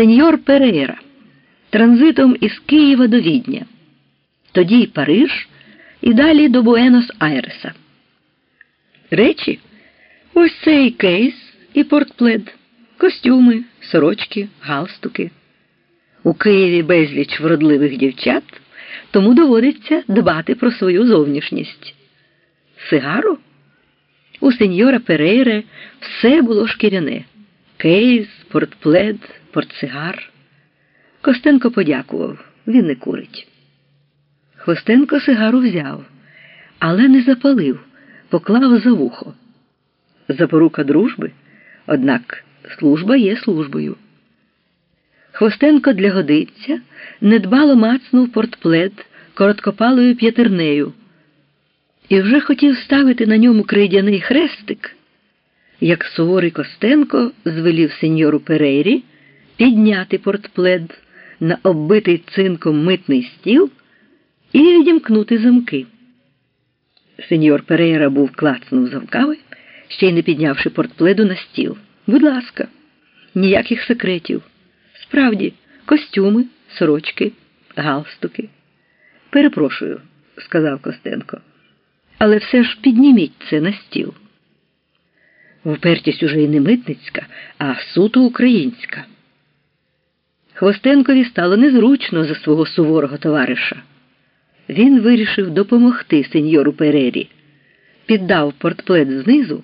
сеньор Перейра транзитом із Києва до Відня, тоді Париж і далі до Буенос-Айреса. Речі ось цей кейс і портплед, костюми, сорочки, галстуки. У Києві безліч вродливих дівчат, тому доводиться дбати про свою зовнішність. Сигару? У сеньора Перейре все було шкіряне кейс, портплед, портсигар. Костенко подякував, він не курить. Хвостенко сигару взяв, але не запалив, поклав за вухо. Запорука дружби, однак служба є службою. Хвостенко для годиця недбало мацнув портплед короткопалою п'ятернею і вже хотів ставити на ньому крейдяний хрестик, як суворий Костенко звелів сеньору Перейрі підняти портплед на оббитий цинком митний стіл і відімкнути замки. Сеньор Перейра був клацнув замками, ще й не піднявши портпледу на стіл. Будь ласка, ніяких секретів. Справді, костюми, сорочки, галстуки. Перепрошую, сказав Костенко, але все ж підніміть це на стіл. Впертість уже й не митницька, а суто українська. Хвостенкові стало незручно за свого суворого товариша. Він вирішив допомогти сеньору Перері, піддав портплет знизу,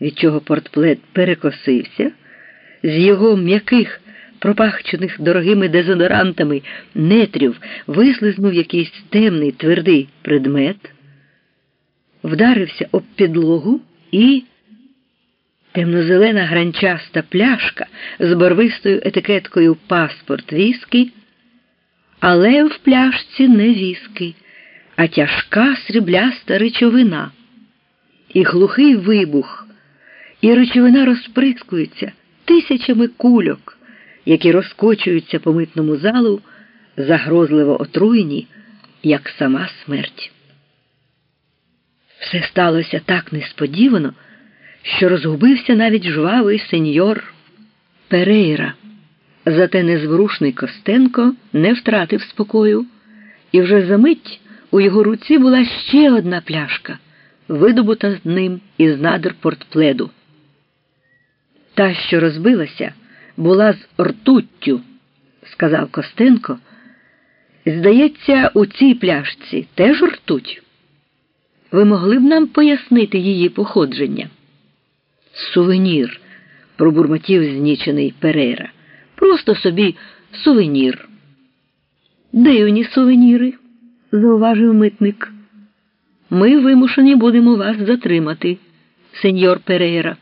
від чого портплет перекосився, з його м'яких, пропахчених дорогими дезодорантами нетрів вислизнув якийсь темний твердий предмет, вдарився об підлогу і. Темнозелена гранчаста пляшка з барвистою етикеткою паспорт віскі, але в пляшці не віскі, а тяжка срібляста речовина. І глухий вибух, і речовина розприскується тисячами кульок, які розкочуються по митному залу, загрозливо отруєні, як сама смерть. Все сталося так несподівано що розгубився навіть жвавий сеньор Перейра. Зате незворушний Костенко не втратив спокою, і вже за мить у його руці була ще одна пляшка, видобута ним із надр портпледу. Та, що розбилася, була з ртуттю, сказав Костенко. Здається, у цій пляшці теж ртуть. Ви могли б нам пояснити її походження? Сувенір, пробурмотів знічений Перейра. Просто собі сувенір. Дивні сувеніри, зауважив митник. Ми вимушені будемо вас затримати, сеньор Перейра.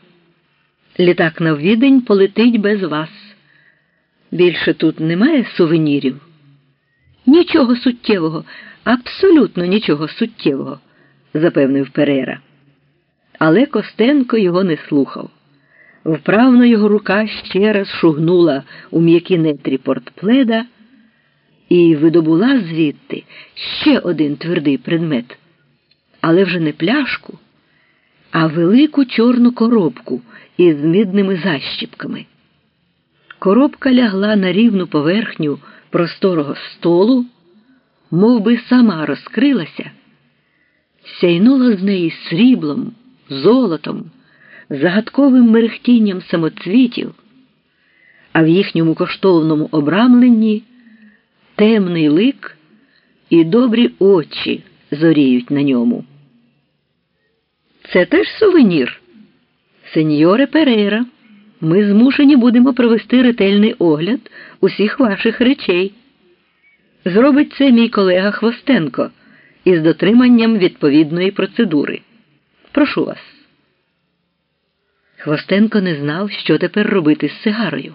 Літак на відень полетить без вас. Більше тут немає сувенірів. Нічого суттєвого, абсолютно нічого суттєвого, запевнив Перейра. Але Костенко його не слухав. Вправно його рука ще раз шугнула у м'які нетрі портпледа і видобула звідти ще один твердий предмет, але вже не пляшку, а велику чорну коробку із мідними защіпками. Коробка лягла на рівну поверхню просторого столу, мов би сама розкрилася, сяйнула з неї сріблом золотом, загадковим мерехтінням самоцвітів, а в їхньому коштовному обрамленні темний лик і добрі очі зоріють на ньому. Це теж сувенір. Сеньоре Перейра, ми змушені будемо провести ретельний огляд усіх ваших речей. Зробить це мій колега Хвостенко із дотриманням відповідної процедури. Прошу вас. Хвостенко не знав, що тепер робити з сигарою.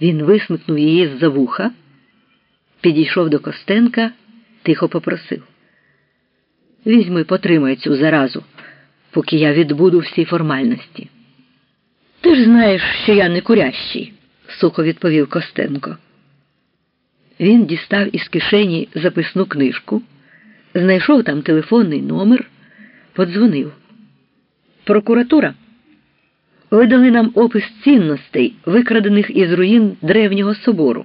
Він висмикнув її з за вуха, підійшов до Костенка, тихо попросив. Візьми, потримай цю заразу, поки я відбуду всі формальності. Ти ж знаєш, що я не курящий, сухо відповів Костенко. Він дістав із кишені записну книжку, знайшов там телефонний номер подзвонив. Прокуратура. видали нам опис цінностей, викрадених із руїн древнього собору.